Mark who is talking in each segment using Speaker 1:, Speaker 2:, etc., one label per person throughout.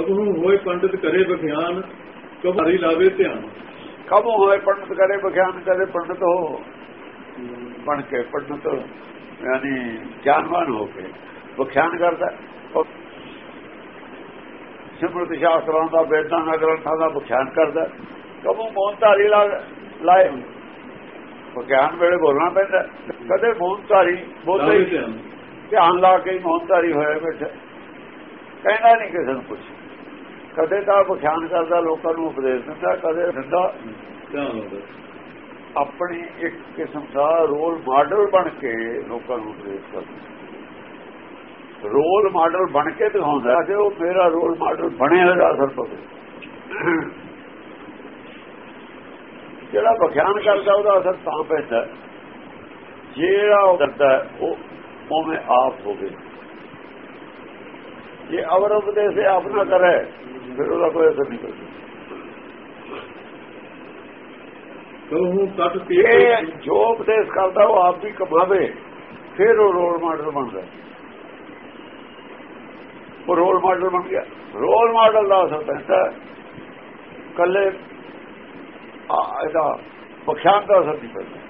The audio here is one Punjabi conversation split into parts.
Speaker 1: ਕਬਹੂ ਹੋਏ ਪੰਡਿਤ ਕਰੇ ਬਖਿਆਨ ਕਬਹਾਰੀ ਲਾਵੇ ਧਿਆਨ।
Speaker 2: ਕਬੂ ਹੋਏ ਪੰਡਤ ਕਰੇ ਵਿਖਿਆਨ ਕਰੇ ਪੰਡਤ ਹੋ ਬਣ ਕੇ ਪੰਡਤ ਯਾਨੀ ਗਿਆਨਵਾਨ ਹੋ ਕੇ ਵਿਖਿਆਨ ਕਰਦਾ। ਸਿਮਰਤ ਸ਼ਾਸਤਰਾਂ ਦਾ ਵੇਦਾਂ ਦਾ ਗ੍ਰੰਥਾਂ ਦਾ ਵਿਖਿਆਨ ਕਰਦਾ। ਕਬੂ ਮੋਹਨ ਧਾਰੀ ਲਾਏ ਵਿਗਿਆਨ ਵੇਲੇ ਬੋਲਣਾ ਪੈਂਦਾ। ਕਦੇ ਮੋਹਨ ਧਾਰੀ ਬੋਲਦੇ ਹੀ
Speaker 1: ਧਿਆਨ।
Speaker 2: ਲਾ ਕੇ ਹੀ ਮੋਹਨ ਧਾਰੀ ਹੋਇਆ ਬੈਠਾ। ਕਹਿੰਦਾ ਨਹੀਂ ਕਿਸੇ ਨੂੰ ਕੁਝ ਕਦੇ ਤਾਂ ਵਿਖਿਆਨ ਕਰਦਾ ਲੋਕਾਂ ਨੂੰ ਉਪਦੇਸ਼ ਦਿੰਦਾ ਕਦੇ ਦਿੰਦਾ ਆਪਣੀ ਇੱਕ ਕਿਸਮ ਦਾ ਰੋਲ ਮਾਡਲ ਬਣ ਕੇ ਲੋਕਾਂ ਨੂੰ ਉਪਦੇਸ਼ ਕਰਦਾ। ਰੋਲ ਮਾਡਲ ਬਣ ਕੇ ਦਿਖਾਉਂਦਾ ਕਿ ਉਹ ਮੇਰਾ ਰੋਲ ਮਾਡਲ ਬਣਿਆ ਦਾ ਅਸਰ ਪਵੇ ਜਿਹੜਾ ਵਿਖਿਆਨ ਕਰਦਾ ਉਹਦਾ ਅਸਰ ਤਾਂ ਪੈਂਦਾ ਜਿਹੜਾ ਉਹ ਕਰਦਾ ਉਹ ਉਵੇਂ ਆਪ ਹੋਵੇ ਜੇ ਅਵਰ ਉਪਦੇਸ਼ ਆਪ ਨਾ ਕਰੇ ਫਿਰ ਉਹਦਾ ਕੋਈ ਅਸਰ ਨਹੀਂ ਪੈਂਦਾ। ਇਹ ਜੋ ਉਪਦੇਸ਼ ਕਰਦਾ ਉਹ ਆਪ ਵੀ ਕਮਾਵੇ ਫਿਰ ਉਹ ਰੋਲ ਮਾਡਲ ਬਣਦਾ। ਉਹ ਰੋਲ ਮਾਡਲ ਬਣ ਗਿਆ। ਰੋਲ ਮਾਡਲ ਦਾ ਅਸਰ ਪੈਂਦਾ ਕੱਲੇ ਆ- ਇਹਦਾ ਵਿਖਿਆਨ ਦਾ ਅਸਰ ਨਹੀਂ ਪੈਂਦਾ।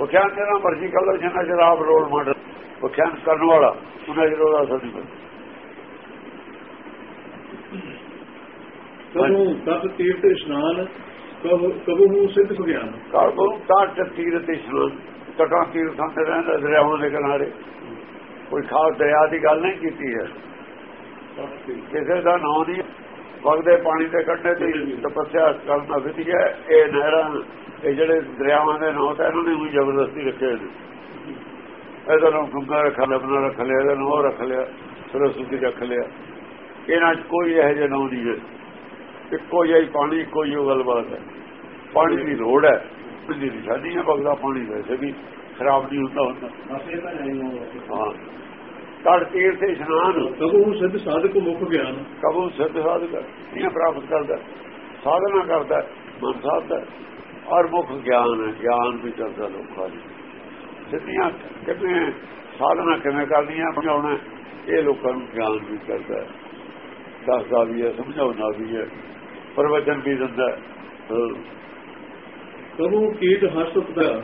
Speaker 2: ਵਿਖਿਆਨ ਜਿਹੜਾ ਮਰਜ਼ੀ ਕਰ ਲਓ ਜਿੰਨਾ ਚਿਰ ਆਪ ਰੋਲ ਮਾਡਲ ਵਿਖਿਆਨ ਕਰਨ ਵਾਲਾ ਉਹਨਾਂ ਉਹਦਾ ਅਸਰ ਨਹੀਂ ਪੈਂਦਾ।
Speaker 1: ਕਬਹੂ ਕਟ ਤੀਰਥ ਇਸ਼ਨਾਨ ਕਬਹੂ ਕਬਹੂ ਸਿੱਧ ਵਿਗਿਆਨ
Speaker 2: ਕਾਲਬੂ ਤਾਂ ਤੀਰ ਤੇ ਇਸ਼ਨਾਨ ਤਟਾਂ ਤੀਰ ਸੰਤੇ ਰਹਿੰਦੇ ਦਰਿਆਵਾਂ ਦੇ ਕਿਨਾਰੇ। ਕੋਈ ਖਾਸ ਦਰਿਆ ਦੀ ਗੱਲ ਨਹੀਂ ਕੀਤੀ ਹੈ। ਕਿਸੇ ਦਾ ਨਾਂ ਨਹੀਂ। ਵਗਦੇ ਪਾਣੀ ਦੇ ਤੇ ਹੀ ਤਪੱਸਿਆ ਕਰਨਾ ਵਧੀਆ ਇਹ ਨਹਿਰਾਂ ਇਹ ਜਿਹੜੇ ਦਰਿਆਵਾਂ ਦੇ ਨਾਂ ਤਾਂ ਇਹਨਾਂ ਨੇ ਵੀ ਜ਼ਬਰਦਸਤੀ ਰੱਖੇ ਨੇ। ਇਹਦਾ ਨਾਮ ਗੰਗਾ ਰੱਖ ਲਿਆ ਬਣਾ ਰੱਖ ਲਿਆ ਇਹਦਾ ਨਾਮ ਰੱਖ ਲਿਆ ਸਰਸਵਤੀ ਰੱਖ ਲਿਆ। ਇਹਨਾਂ 'ਚ ਕੋਈ ਇਹੋ ਜਿਹਾ ਨਾਂ ਨਹੀਂ ਹੈ। ਇੱਕੋ ਜਿਹਾ ਹੀ ਪਾਣੀ ਇੱਕੋ ਹੀ ਗੱਲਬਾਤ ਹੈ। ਪਾਣੀ ਦੀ ਲੋੜ ਹੈ। ਬਿਜਲੀ ਦੀ ਸਾਡੀ ਹੈ ਬਗਦਾ ਪਾਣੀ ਵੈਸੇ ਵੀ ਖਰਾਬ ਨਹੀਂ ਹੁੰਦਾ ਹੁੰਦਾ। ਹਾਂ ਤੜ ਤੀਰ ਤੇ ਇਸ਼ਨਾਨ।
Speaker 1: ਕਬਹੂ ਸਿੱਧ ਸਾਧਕ ਮੁਖ ਗਿਆਨ।
Speaker 2: ਕਬੂ ਸਿੱਧ ਸਾਧਕ ਇਹ ਪ੍ਰਾਪਤ ਕਰਦਾ ਸਾਧਨਾ ਕਰਦਾ ਮਨ ਸਾਧਦਾ ਔਰ ਮੁਖ ਗਿਆਨ ਹੈ ਗਿਆਨ ਵੀ ਕਰਦਾ ਲੋਕਾਂ ਨੂੰ ਸਿੱਧੀਆਂ ਕਿਵੇਂ ਸਾਧਨਾ ਕਿਵੇਂ ਕਰਦੀਆਂ ਸਮਝਾਉਣਾ ਇਹ ਲੋਕਾਂ ਨੂੰ ਗਿਆਨ ਵੀ ਕਰਦਾ ਦੱਸਦਾ ਵੀ ਹੈ ਸਮਝਾਉਂਦਾ ਵੀ ਹੈ। ਪ੍ਰਵਚਨ ਵੀ ਦਿੰਦਾ ਹਾਂ।
Speaker 1: ਕਬਹੂ ਕੀਟ ਹਸਤ ਪਦਾ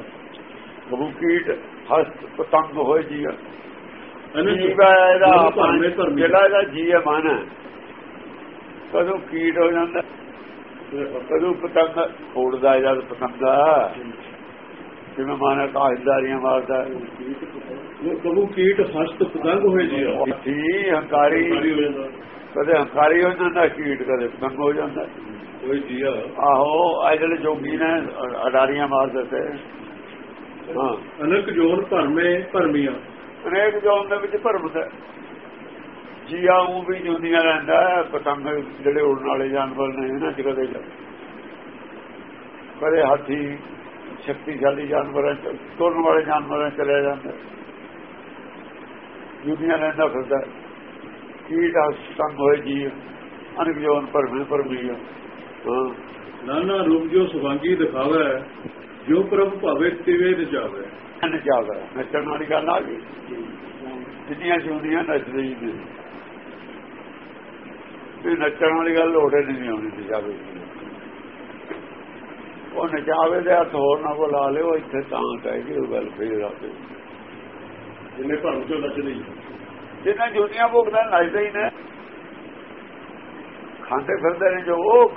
Speaker 2: ਕਬੂ ਕੀਟ ਹਸਤ ਪਤੰਗ ਹੋਏ ਜੀ ਜੀਵ ਇਹਦਾ ਜਿਹੜਾ ਜੀ ਹੈ ਮਨ ਕਦੋਂ ਕੀਟ ਹੋ ਜਾਂਦਾ? ਕਦੋਂ ਪਤੰਗ ਫੋੜਦਾ ਜਦ ਪਤੰਗਾ? ਜਿਵੇਂ ਮਾਨਾ ਕਾਹਦਾਰੀਆਂ ਮਾਰਦਾ
Speaker 1: ਕਬਹੂ ਕੀਟ ਹਸਤ ਪਤੰਗ ਹੋਏ ਜੀ
Speaker 2: ਸੀ ਹੰਕਾਰੀ। ਕਦੇ ਹੰਕਾਰੀ ਹੋ ਜਾਂਦਾ ਕੀਟ ਕਦੇ ਪਤੰਗ ਹੋ ਜਾਂਦਾ।
Speaker 1: ਕੋਈ ਜੀਆ
Speaker 2: ਆਹੋ ਜਿਹੜੇ ਜੋਗੀ ਨੇ ਅਡਾਰੀਆਂ ਮਾਰ ਦਿੱਤੇ ਹਾਂ।
Speaker 1: ਅਨਕ ਜੋਨ ਭਰਮੇ ਭਰਮੀਆਂ।
Speaker 2: ਅਨੇਕ ਜੋਨ ਦੇ ਵਿੱਚ ਭਰਮਦਾ ਜੀਆ ਉਹ ਵੀ ਜੁਨੀਆਂ ਰਹਿੰਦਾ ਪਤੰਗ ਜਿਹੜੇ ਉੜਨ ਵਾਲੇ ਜਾਨਵਰ ਨੇ ਇਹਨਾਂ ਚ ਕਦੇ ਕਦੇ ਹਾਥੀ ਸ਼ਕਤੀਸ਼ਾਲੀ ਜਾਨਵਰਾਂ ਚ ਤੁਰਨ ਵਾਲੇ ਜਾਨਵਰਾਂ ਚਲੇ ਜਾਂਦੇ। ਜੁਨੀਆਂ ਰਹਿੰਦਾ ਫਿਰਦਾ। ਕੀਟ ਸੰਗ ਹੋਏ ਜੀ ਅਨੇਕ ਜੋਨ ਭਰਮੇ ਭਰਮੀਆਂ ਹਾਂ
Speaker 1: ਨਾਨਾ ਰੂਪ ਜੋ ਸੁਭਾਂਗੀ ਦਿਖਾਵੇ ਜੋ ਪ੍ਰਭ ਭਾਵੇ ਤਿਵੇ ਨਚਾਵੇ
Speaker 2: ਨਚਾਵਾ ਨੱਚਣ ਵਾਲੀ ਗੱਲ ਆ ਗਈ। ਜਿੰਨੀਆਂ ਜਿਉਂਦੀਆਂ ਨੱਚਦੇ ਨੇ। ਤੇ ਨੱਚਣ ਵਾਲੀ ਗੱਲ ਲੋੜੇ ਨਹੀਂ ਆਉਣੀ ਨਚਾਵੇ ਉਹ ਨਚਾਵੇ ਦੇ ਹੱਥ ਹੋਰ ਨਾ ਕੋ ਲਾ ਲਿਓ ਇੱਥੇ ਤਾਂ ਕਹਿ ਕੇ ਉਹ ਗੱਲ ਫੇਰ ਆਪੇ
Speaker 1: ਜਿੰਨੇ ਭਰਮ ਚੋਂ ਨੱਚਦੇ ਹੀ।
Speaker 2: ਜਿੰਨਾਂ ਜੁਨੀਆਂ ਭੁਗਤਾਂ ਨੱਚਦੇ ਹੀ ਨੇ। ਖਾਂਦੇ ਫਿਰਦੇ ਨੇ ਜੋ ਉਹ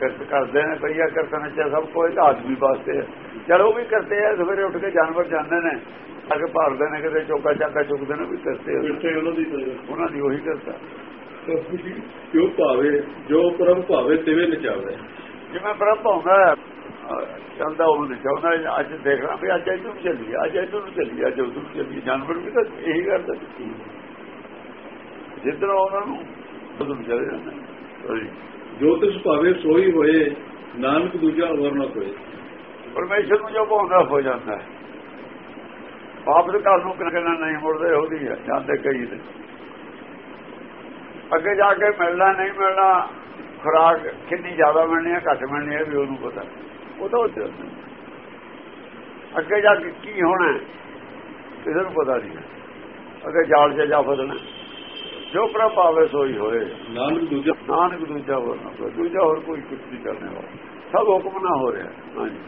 Speaker 2: ਕਿਰਤ ਕਰਦੇ ਨੇ ਪਈਆ ਕਿਰਤ ਨੱਚਿਆ ਸਭ ਕੋਈ ਤਾਂ ਆਦਮੀ ਵਾਸਤੇ ਚਲੋ ਵੀ ਕਰਤੇ ਆ ਸਵੇਰੇ ਉੱਠ ਕੇ ਜਾਨਵਰ ਜਾਂਦੇ ਨੇ। ਅੱਗੇ ਭਾਲਦੇ ਨੇ ਕਿਤੇ ਚੌਕਾ ਚਾਕਾ ਚੁੱਕਦੇ ਨੇ ਵੀ। ਕਿਰਤੇ
Speaker 1: ਉਹਨਾਂ ਦੀ
Speaker 2: ਉਹੀ ਕਰਤਾ
Speaker 1: ਜੋ ਭਾਵੇ ਜੋ ਪ੍ਰਭ ਭਾਵੇ ਤਿਵੇ ਨਚਾਵੇ।
Speaker 2: ਜਿਵੇਂ ਪ੍ਰਭ ਅਹ ਚੱਲਦਾ ਉਹ ਚਾਹੁੰਦਾ ਅੱਜ ਦੇਖਣਾ ਵੀ ਅੱਜ ਇੱਧਰ ਨੂੰ ਚੱਲੀ ਅੱਜ ਇੱਧਰ ਨੂੰ ਚੱਲੀ ਅੱਜ ਉੱਧਰ ਨੂੰ ਚੱਲੀ ਜਾਨਵਰ ਵੀ ਤਾਂ ਇਹੀ ਕਰਦੇ ਜਿੱਧਰ ਉਹਨਾਂ ਨੂੰ ਉਧਰ ਚਲੇ ਜਾਂਦੇ। ਨੇ। ਹਾਂਜੀ।
Speaker 1: ਜੋ ਤਿਸ ਭਾਵੇ ਸੋਈ ਹੋਏ ਨਾਨਕ ਦੂਜਾ ਅਵਰ ਨਾ ਹੋਏ
Speaker 2: ਪਰਮੇਸ਼ਰ ਨੂੰ ਜੋ ਭਾਉਂਦਾ ਹੋ ਜਾਂਦਾ ਹੈ। ਪਾਪ ਦੇ ਘਰ ਨੂੰ ਕਿਹਨਾਂ ਨਹੀਂ ਮੁੜਦੇ ਉਹਦੀ ਹੈ। ਜਾਂਦੇ ਕਈ ਨੇ ਅੱਗੇ ਜਾ ਕੇ ਮਿਲਣਾ ਨਹੀਂ ਮਿਲਣਾ ਖੁਰਾਕ ਕਿੰਨੀ ਜ਼ਿਆਦਾ ਮਿਲਣੀ ਹੈ ਘੱਟ ਮਿਲਣੀ ਹੈ ਵੀ ਉਹਨੂੰ ਪਤਾ। ਹੁੰਦਾ। ਅੱਗੇ ਜਾ ਕੇ ਕੀ ਹੋਣਾ ਕਿਸੇ ਨੂੰ ਪਤਾ ਨਹੀਂ ਅੱਗੇ ਜਾਲ 'ਚ ਜਾ ਫਸਣਾ ਜੋ ਪ੍ਰਭ ਭਾਵੇ ਸੋਈ ਹੋਏ।
Speaker 1: ਨਾਨਕ ਦੂਜਾ
Speaker 2: ਨਾਨਕ ਦੂਜਾ ਹੋਰ ਕੋਈ, ਦੂਜਾ ਹੋਰ ਕੋਈ ਕੁਝ ਨਹੀਂ ਕਰਨੇ ਵਾਲਾ। ਸਭ ਹੁਕਮ ਨਾ ਹੋ ਰਿਹਾ ਹਾਂਜੀ।